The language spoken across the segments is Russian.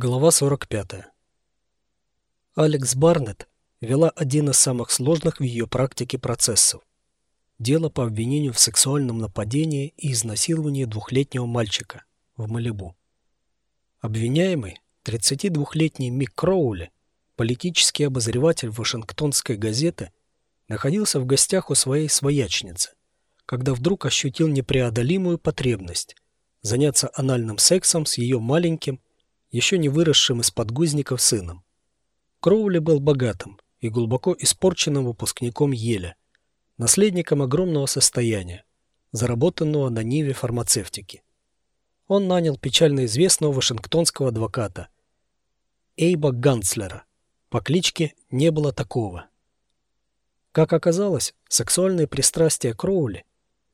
Глава 45. Алекс Барнетт вела один из самых сложных в ее практике процессов. Дело по обвинению в сексуальном нападении и изнасиловании двухлетнего мальчика в Малибу. Обвиняемый, 32-летний Мик Кроули, политический обозреватель Вашингтонской газеты, находился в гостях у своей своячницы, когда вдруг ощутил непреодолимую потребность заняться анальным сексом с ее маленьким, еще не выросшим из подгузников сыном. Кроули был богатым и глубоко испорченным выпускником Еля, наследником огромного состояния, заработанного на ниве фармацевтики. Он нанял печально известного вашингтонского адвоката Эйба Ганцлера по кличке «Не было такого». Как оказалось, сексуальные пристрастия Кроули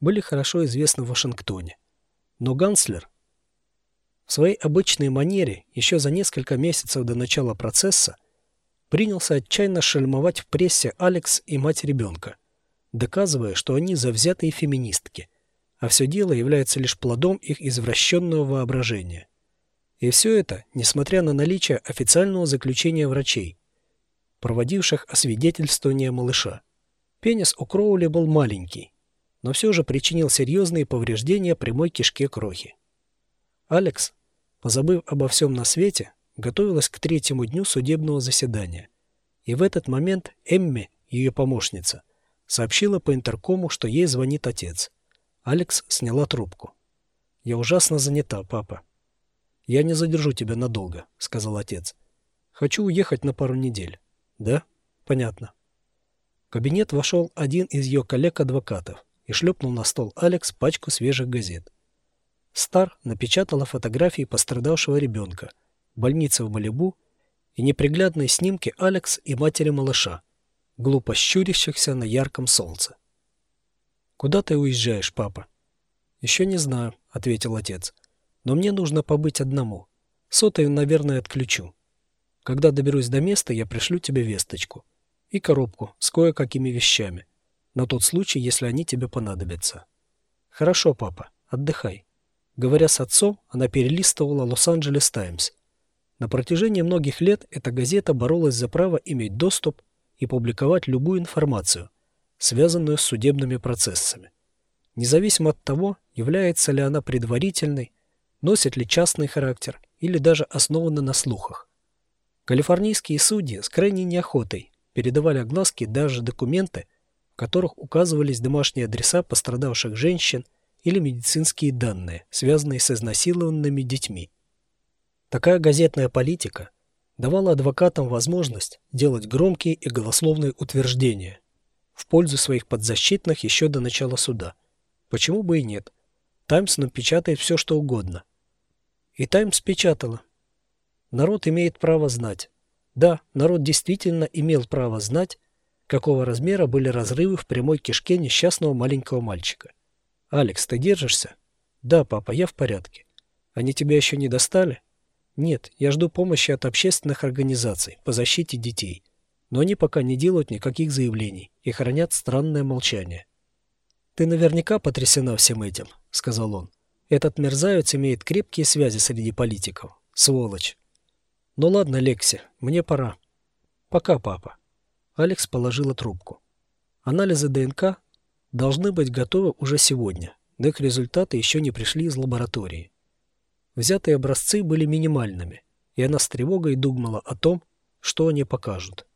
были хорошо известны в Вашингтоне. Но Ганцлер в своей обычной манере еще за несколько месяцев до начала процесса принялся отчаянно шельмовать в прессе Алекс и мать ребенка, доказывая, что они завзятые феминистки, а все дело является лишь плодом их извращенного воображения. И все это, несмотря на наличие официального заключения врачей, проводивших освидетельствование малыша. Пенис у Кроули был маленький, но все же причинил серьезные повреждения прямой кишке крохи. Алекс, позабыв обо всем на свете, готовилась к третьему дню судебного заседания. И в этот момент Эмми, ее помощница, сообщила по интеркому, что ей звонит отец. Алекс сняла трубку. «Я ужасно занята, папа». «Я не задержу тебя надолго», — сказал отец. «Хочу уехать на пару недель». «Да? Понятно». В кабинет вошел один из ее коллег-адвокатов и шлепнул на стол Алекс пачку свежих газет. Стар напечатала фотографии пострадавшего ребенка, больницы в Малибу и неприглядные снимки Алекс и матери малыша, глупо щурящихся на ярком солнце. «Куда ты уезжаешь, папа?» «Еще не знаю», — ответил отец. «Но мне нужно побыть одному. Сотовый, наверное, отключу. Когда доберусь до места, я пришлю тебе весточку. И коробку с кое-какими вещами. На тот случай, если они тебе понадобятся». «Хорошо, папа. Отдыхай». Говоря с отцом, она перелистывала «Лос-Анджелес Таймс». На протяжении многих лет эта газета боролась за право иметь доступ и публиковать любую информацию, связанную с судебными процессами. Независимо от того, является ли она предварительной, носит ли частный характер или даже основана на слухах. Калифорнийские судьи с крайней неохотой передавали огласке даже документы, в которых указывались домашние адреса пострадавших женщин или медицинские данные, связанные с изнасилованными детьми. Такая газетная политика давала адвокатам возможность делать громкие и голословные утверждения в пользу своих подзащитных еще до начала суда. Почему бы и нет? «Таймс» напечатает все, что угодно. И «Таймс» печатала. Народ имеет право знать. Да, народ действительно имел право знать, какого размера были разрывы в прямой кишке несчастного маленького мальчика. «Алекс, ты держишься?» «Да, папа, я в порядке». «Они тебя еще не достали?» «Нет, я жду помощи от общественных организаций по защите детей. Но они пока не делают никаких заявлений и хранят странное молчание». «Ты наверняка потрясена всем этим», — сказал он. «Этот мерзавец имеет крепкие связи среди политиков. Сволочь». «Ну ладно, Лекси, мне пора». «Пока, папа». Алекс положила трубку. Анализы ДНК должны быть готовы уже сегодня, но их результаты еще не пришли из лаборатории. Взятые образцы были минимальными, и она с тревогой думала о том, что они покажут.